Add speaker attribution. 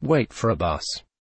Speaker 1: Wait for a bus.